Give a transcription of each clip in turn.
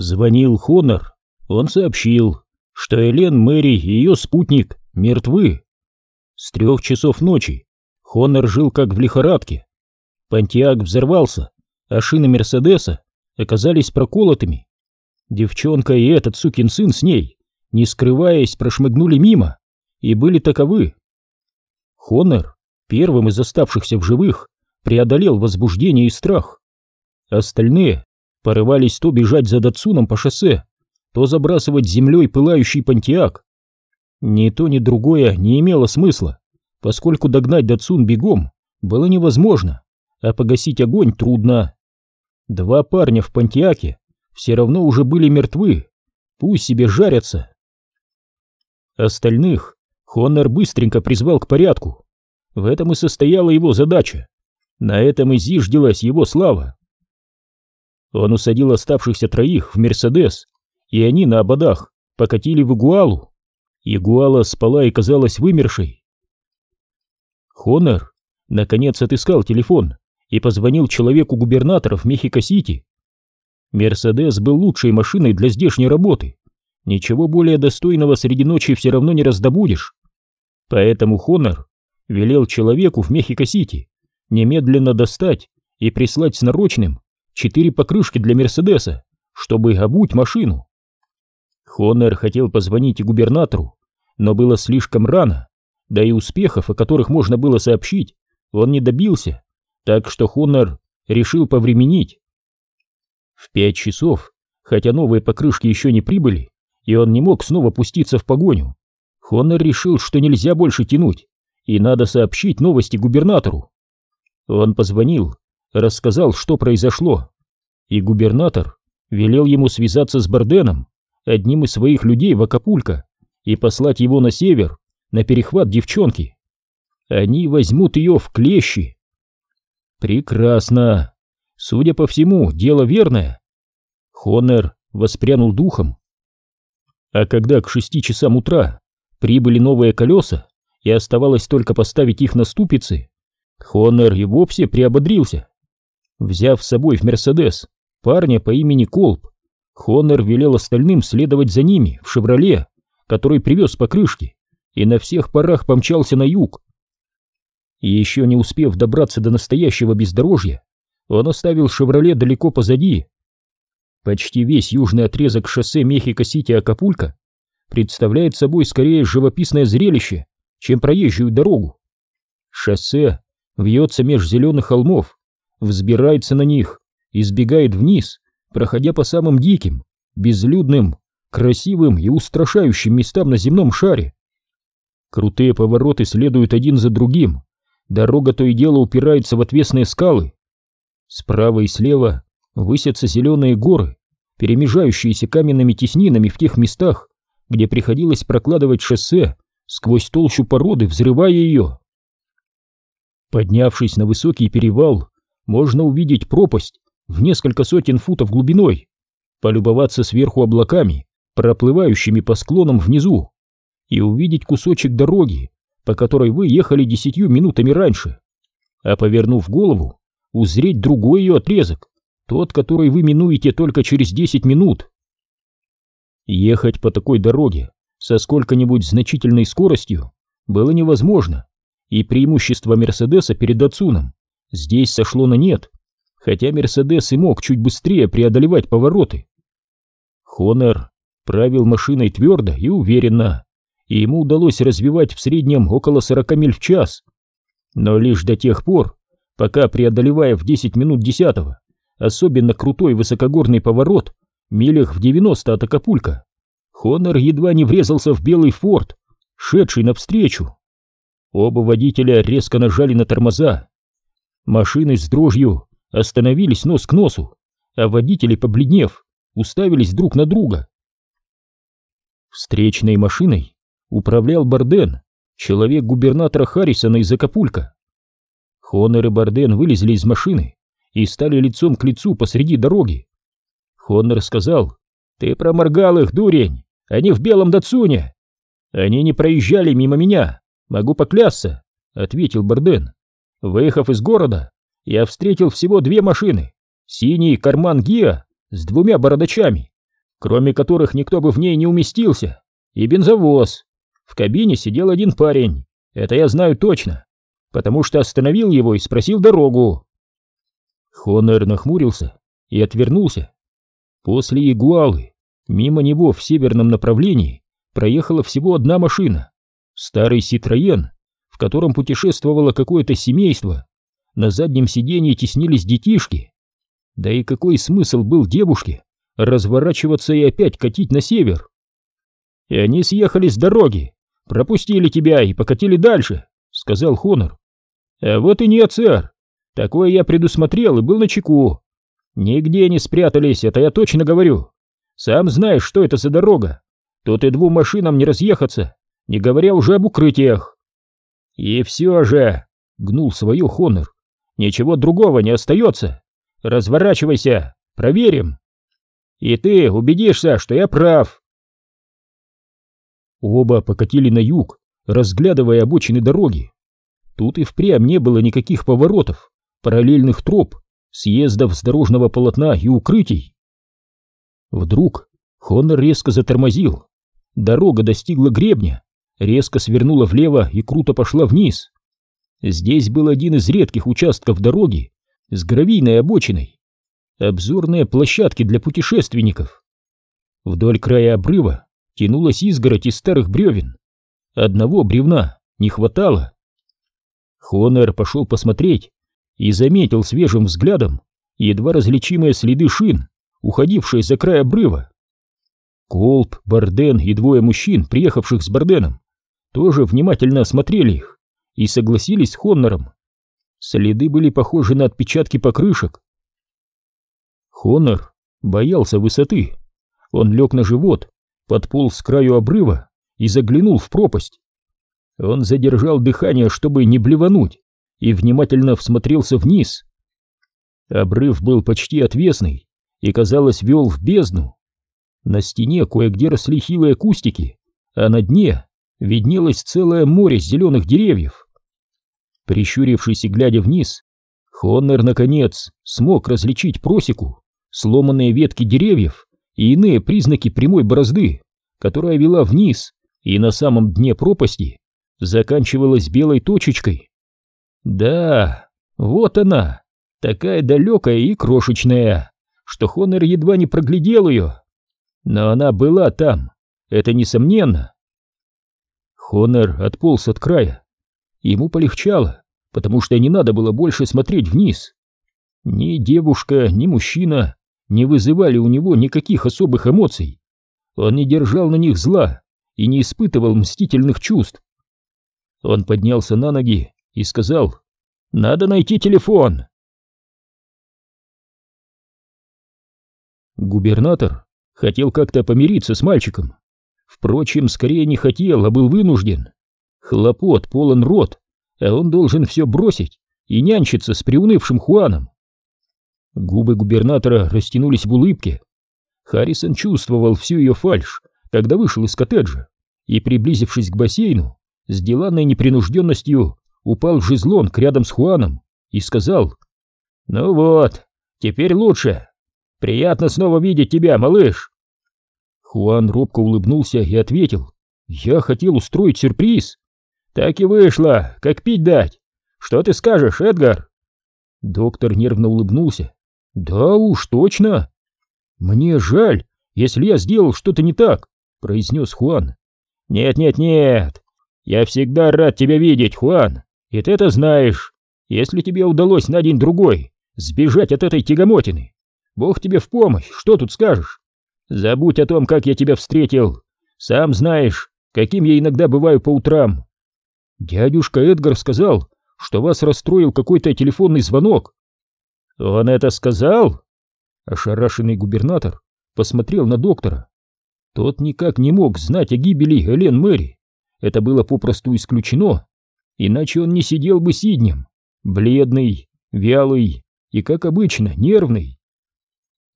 Звонил Хонор. Он сообщил, что Элен, Мэри и ее спутник мертвы. С трех часов ночи Хонор жил как в лихорадке. Понтиак взорвался, а шины Мерседеса оказались проколотыми. Девчонка и этот сукин сын с ней, не скрываясь, прошмыгнули мимо и были таковы. Хонор, первым из оставшихся в живых, преодолел возбуждение и страх. Остальные порывались то бежать за Датсуном по шоссе, то забрасывать землей пылающий понтиак. Ни то, ни другое не имело смысла, поскольку догнать Датсун бегом было невозможно, а погасить огонь трудно. Два парня в понтиаке все равно уже были мертвы, пусть себе жарятся. Остальных Хонор быстренько призвал к порядку. В этом и состояла его задача. На этом и зиждилась его слава. Он усадил оставшихся троих в Мерседес, и они на ободах покатили в Игуалу. Игуала спала и казалась вымершей. Хонор наконец отыскал телефон и позвонил человеку губернатора в Мехико-Сити. Мерседес был лучшей машиной для здешней работы. Ничего более достойного среди ночи все равно не раздобудешь. Поэтому Хонор велел человеку в Мехико-Сити немедленно достать и прислать с нарочным четыре покрышки для Мерседеса, чтобы обуть машину. Хонор хотел позвонить и губернатору, но было слишком рано, да и успехов, о которых можно было сообщить, он не добился, так что Хонор решил повременить. В пять часов, хотя новые покрышки еще не прибыли, и он не мог снова пуститься в погоню, Хонор решил, что нельзя больше тянуть, и надо сообщить новости губернатору. Он позвонил, рассказал, что произошло, и губернатор велел ему связаться с Барденом, одним из своих людей в Акапулько, и послать его на север, на перехват девчонки. Они возьмут ее в клещи. Прекрасно. Судя по всему, дело верное. Хонор воспрянул духом. А когда к шести часам утра прибыли новые колеса, и оставалось только поставить их на ступицы, Хонор и вовсе приободрился. Взяв с собой в Мерседес парня по имени Колб, Хонор велел остальным следовать за ними в «Шевроле», который привез покрышки, и на всех парах помчался на юг. И еще не успев добраться до настоящего бездорожья, он оставил «Шевроле» далеко позади. Почти весь южный отрезок шоссе Мехико-Сити-Акапулько представляет собой скорее живописное зрелище, чем проезжую дорогу. Шоссе вьется меж зеленых холмов, взбирается на них и сбегает вниз, проходя по самым диким, безлюдным, красивым и устрашающим местам на земном шаре. Крутые повороты следуют один за другим, дорога то и дело упирается в отвесные скалы. Справа и слева высятся зеленые горы, перемежающиеся каменными теснинами в тех местах, где приходилось прокладывать шоссе сквозь толщу породы, взрывая ее. Поднявшись на высокий перевал, можно увидеть пропасть в несколько сотен футов глубиной, полюбоваться сверху облаками, проплывающими по склонам внизу, и увидеть кусочек дороги, по которой вы ехали десятью минутами раньше, а повернув голову, узреть другой ее отрезок, тот, который вы минуете только через десять минут. Ехать по такой дороге со сколько-нибудь значительной скоростью было невозможно, и преимущество Мерседеса перед Ацуном здесь сошло на нет, хотя Мерседес и мог чуть быстрее преодолевать повороты. Хонор правил машиной твердо и уверенно, и ему удалось развивать в среднем около 40 миль в час, но лишь до тех пор, пока преодолевая в 10 минут десятого особенно крутой высокогорный поворот милях в 90 от Акапулька, Хонор едва не врезался в белый форт, шедший навстречу. Оба водителя резко нажали на тормоза. Машины с дрожью остановились нос к носу, а водители, побледнев, уставились друг на друга. Встречной машиной управлял Барден, человек губернатора Харрисона из Акапулька. Хонор и Барден вылезли из машины и стали лицом к лицу посреди дороги. Хонор сказал, «Ты проморгал их, дурень, они в белом датсуне!» «Они не проезжали мимо меня, могу поклясться», — ответил Барден. «Выехав из города, я встретил всего две машины. Синий карман Гиа с двумя бородачами, кроме которых никто бы в ней не уместился, и бензовоз. В кабине сидел один парень, это я знаю точно, потому что остановил его и спросил дорогу. Хонор нахмурился и отвернулся. После Игуалы мимо него в северном направлении проехала всего одна машина, старый Ситроен, в котором путешествовало какое-то семейство. На заднем сиденье теснились детишки. Да и какой смысл был девушке разворачиваться и опять катить на север? И они съехали с дороги, пропустили тебя и покатили дальше, сказал Хонор. А вот и нет, сэр. Такое я предусмотрел и был на чеку. Нигде не спрятались, это я точно говорю. Сам знаешь, что это за дорога. Тут и двум машинам не разъехаться, не говоря уже об укрытиях. И все же, гнул свою Хонор, ничего другого не остается. Разворачивайся, проверим. И ты убедишься, что я прав. Оба покатили на юг, разглядывая обочины дороги. Тут и впрямь не было никаких поворотов, параллельных троп, съездов с дорожного полотна и укрытий. Вдруг Хонор резко затормозил. Дорога достигла гребня, резко свернула влево и круто пошла вниз. Здесь был один из редких участков дороги с гравийной обочиной. Обзорные площадки для путешественников. Вдоль края обрыва тянулась изгородь из старых бревен. Одного бревна не хватало. Хонор пошел посмотреть и заметил свежим взглядом едва различимые следы шин, уходившие за край обрыва. Колб, Барден и двое мужчин, приехавших с Барденом, тоже внимательно осмотрели их и согласились с Хоннором. Следы были похожи на отпечатки покрышек. Хоннор боялся высоты. Он лег на живот, подполз с краю обрыва и заглянул в пропасть. Он задержал дыхание, чтобы не блевануть, и внимательно всмотрелся вниз. Обрыв был почти отвесный и, казалось, вел в бездну. На стене кое-где росли хилые кустики, а на дне виднелось целое море зеленых деревьев. Прищурившись и глядя вниз, Хоннер, наконец, смог различить просеку, сломанные ветки деревьев и иные признаки прямой борозды, которая вела вниз и на самом дне пропасти заканчивалась белой точечкой. Да, вот она, такая далекая и крошечная, что Хоннер едва не проглядел ее. Но она была там, это несомненно. Хонор отполз от края. Ему полегчало, потому что не надо было больше смотреть вниз. Ни девушка, ни мужчина не вызывали у него никаких особых эмоций. Он не держал на них зла и не испытывал мстительных чувств. Он поднялся на ноги и сказал «Надо найти телефон». Губернатор хотел как-то помириться с мальчиком, Впрочем, скорее не хотел, а был вынужден. Хлопот полон рот, а он должен все бросить и нянчиться с приунывшим Хуаном. Губы губернатора растянулись в улыбке. Харрисон чувствовал всю ее фальшь, когда вышел из коттеджа, и, приблизившись к бассейну, с деланной непринужденностью упал в жезлонг рядом с Хуаном и сказал, «Ну вот, теперь лучше. Приятно снова видеть тебя, малыш. Хуан робко улыбнулся и ответил. «Я хотел устроить сюрприз». «Так и вышло, как пить дать. Что ты скажешь, Эдгар?» Доктор нервно улыбнулся. «Да уж, точно. Мне жаль, если я сделал что-то не так», — произнес Хуан. «Нет-нет-нет, я всегда рад тебя видеть, Хуан, и ты это знаешь. Если тебе удалось на день-другой сбежать от этой тягомотины, бог тебе в помощь, что тут скажешь?» Забудь о том, как я тебя встретил. Сам знаешь, каким я иногда бываю по утрам. Дядюшка Эдгар сказал, что вас расстроил какой-то телефонный звонок. Он это сказал? Ошарашенный губернатор посмотрел на доктора. Тот никак не мог знать о гибели Элен Мэри. Это было попросту исключено, иначе он не сидел бы сиднем, бледный, вялый и, как обычно, нервный.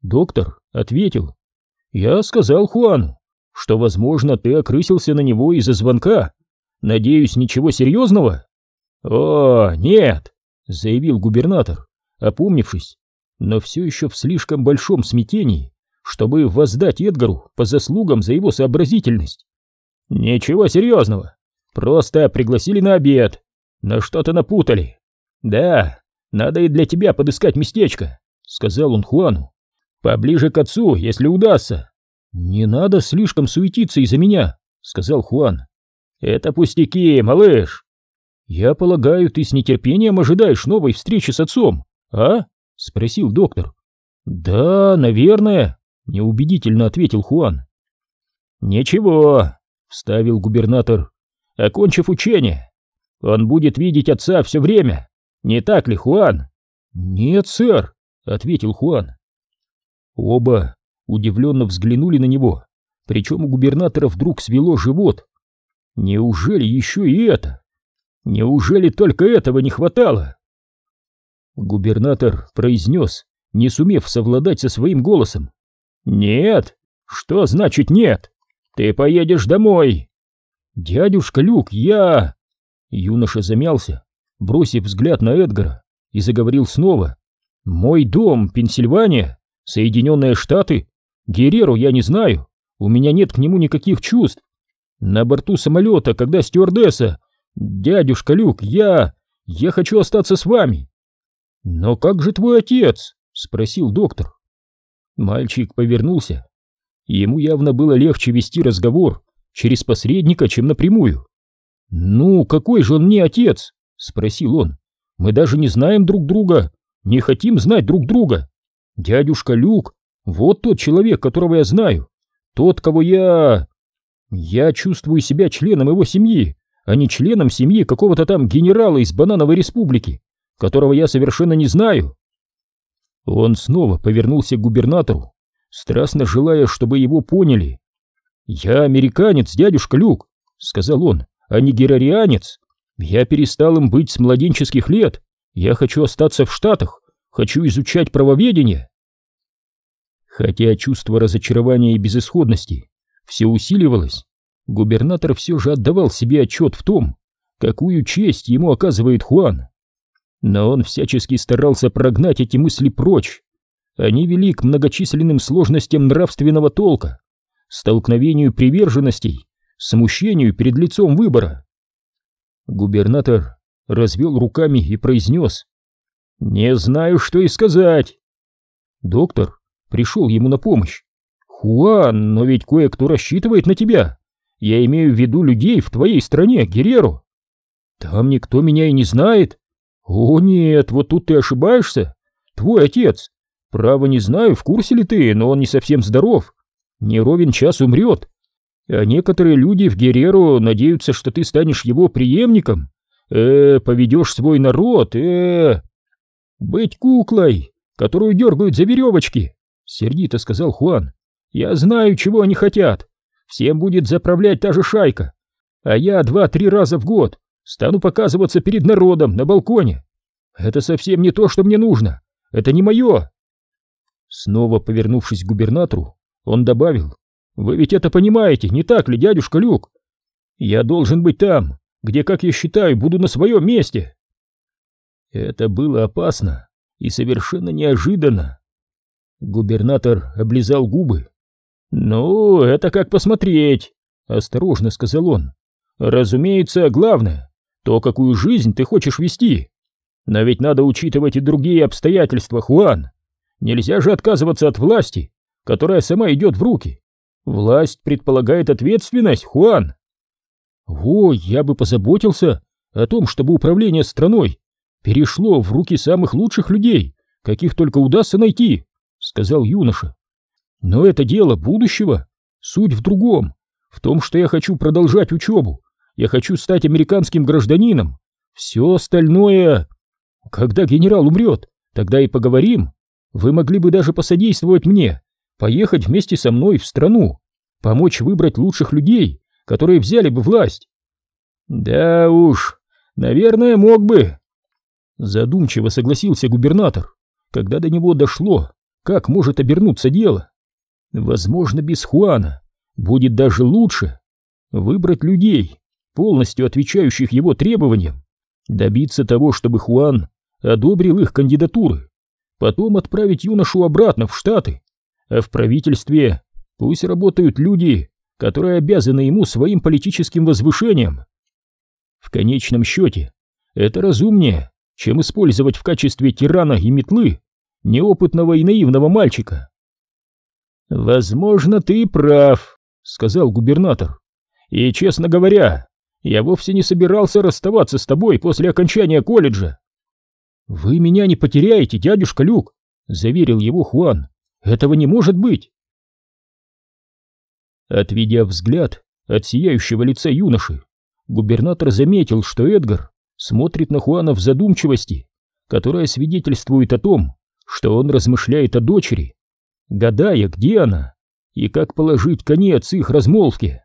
Доктор ответил, я сказал Хуану, что, возможно, ты окрысился на него из-за звонка. Надеюсь, ничего серьезного? О, нет, заявил губернатор, опомнившись, но все еще в слишком большом смятении, чтобы воздать Эдгару по заслугам за его сообразительность. Ничего серьезного, просто пригласили на обед, но что-то напутали. Да, надо и для тебя подыскать местечко, сказал он Хуану. Поближе к отцу, если удастся. Не надо слишком суетиться из-за меня, сказал Хуан. Это пустяки, малыш. Я полагаю, ты с нетерпением ожидаешь новой встречи с отцом, а? спросил доктор. Да, наверное, неубедительно ответил Хуан. Ничего, вставил губернатор. Окончив учение, он будет видеть отца все время. Не так ли, Хуан? Нет, сэр, ответил Хуан. Оба удивленно взглянули на него, причем у губернатора вдруг свело живот. Неужели еще и это? Неужели только этого не хватало? Губернатор произнес, не сумев совладать со своим голосом. «Нет? Что значит нет? Ты поедешь домой!» «Дядюшка Люк, я...» Юноша замялся, бросив взгляд на Эдгара, и заговорил снова. «Мой дом, Пенсильвания, Соединенные Штаты, Гереру я не знаю, у меня нет к нему никаких чувств. На борту самолета, когда стюардесса... Дядюшка Люк, я... Я хочу остаться с вами!» «Но как же твой отец?» — спросил доктор. Мальчик повернулся. Ему явно было легче вести разговор через посредника, чем напрямую. «Ну, какой же он мне отец?» — спросил он. «Мы даже не знаем друг друга, не хотим знать друг друга. Дядюшка Люк, вот тот человек, которого я знаю, тот, кого я... Я чувствую себя членом его семьи, а не членом семьи какого-то там генерала из Банановой Республики, которого я совершенно не знаю». Он снова повернулся к губернатору, страстно желая, чтобы его поняли. «Я американец, дядюшка Люк», — сказал он, — «а не герарианец. Я перестал им быть с младенческих лет. Я хочу остаться в Штатах, хочу изучать правоведение». Хотя чувство разочарования и безысходности все усиливалось, губернатор все же отдавал себе отчет в том, какую честь ему оказывает Хуан. Но он всячески старался прогнать эти мысли прочь. Они вели к многочисленным сложностям нравственного толка, столкновению приверженностей, смущению перед лицом выбора. Губернатор развел руками и произнес «Не знаю, что и сказать». Доктор пришел ему на помощь. «Хуан, но ведь кое-кто рассчитывает на тебя. Я имею в виду людей в твоей стране, Гереру. Там никто меня и не знает. О нет, вот тут ты ошибаешься. Твой отец. Право не знаю, в курсе ли ты, но он не совсем здоров не ровен час умрет. А некоторые люди в Гереру надеются, что ты станешь его преемником. Э, поведешь свой народ, э... Быть куклой, которую дергают за веревочки, сердито сказал Хуан. Я знаю, чего они хотят. Всем будет заправлять та же шайка. А я два-три раза в год стану показываться перед народом на балконе. Это совсем не то, что мне нужно. Это не мое. Снова повернувшись к губернатору, он добавил, «Вы ведь это понимаете, не так ли, дядюшка Люк? Я должен быть там, где, как я считаю, буду на своем месте». Это было опасно и совершенно неожиданно. Губернатор облизал губы. «Ну, это как посмотреть», — осторожно сказал он. «Разумеется, главное, то, какую жизнь ты хочешь вести. Но ведь надо учитывать и другие обстоятельства, Хуан. Нельзя же отказываться от власти, которая сама идет в руки. Власть предполагает ответственность, Хуан. О, я бы позаботился о том, чтобы управление страной перешло в руки самых лучших людей, каких только удастся найти, сказал юноша. Но это дело будущего. Суть в другом, в том, что я хочу продолжать учебу. Я хочу стать американским гражданином. Все остальное... Когда генерал умрет, тогда и поговорим. Вы могли бы даже посодействовать мне поехать вместе со мной в страну, помочь выбрать лучших людей, которые взяли бы власть. Да уж, наверное, мог бы. Задумчиво согласился губернатор, когда до него дошло, как может обернуться дело. Возможно, без Хуана будет даже лучше выбрать людей, полностью отвечающих его требованиям, добиться того, чтобы Хуан одобрил их кандидатуры, потом отправить юношу обратно в Штаты а в правительстве пусть работают люди, которые обязаны ему своим политическим возвышением. В конечном счете, это разумнее, чем использовать в качестве тирана и метлы неопытного и наивного мальчика. «Возможно, ты прав», — сказал губернатор. «И, честно говоря, я вовсе не собирался расставаться с тобой после окончания колледжа». «Вы меня не потеряете, дядюшка Люк», — заверил его Хуан. «Этого не может быть». Отведя взгляд от сияющего лица юноши, губернатор заметил, что Эдгар смотрит на Хуана в задумчивости, которая свидетельствует о том, что он размышляет о дочери, гадая, где она и как положить конец их размолвке.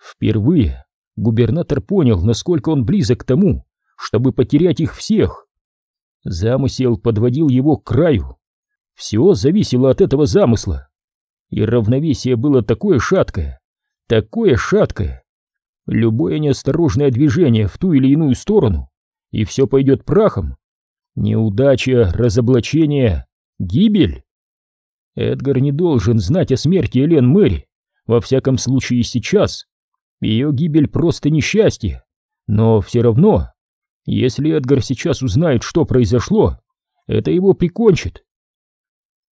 Впервые губернатор понял, насколько он близок к тому, чтобы потерять их всех. Замысел подводил его к краю. Все зависело от этого замысла. И равновесие было такое шаткое, такое шаткое. Любое неосторожное движение в ту или иную сторону, и все пойдет прахом. Неудача, разоблачение, гибель. Эдгар не должен знать о смерти Элен Мэри, во всяком случае сейчас. Ее гибель просто несчастье. Но все равно, если Эдгар сейчас узнает, что произошло, это его прикончит.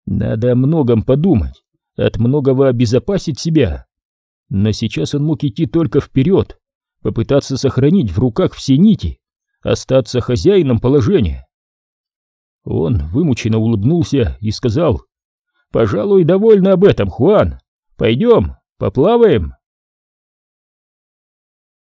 Надо о многом подумать, от многого обезопасить себя. Но сейчас он мог идти только вперед, попытаться сохранить в руках все нити, остаться хозяином положения. Он вымученно улыбнулся и сказал, «Пожалуй, довольно об этом, Хуан. Пойдем, поплаваем».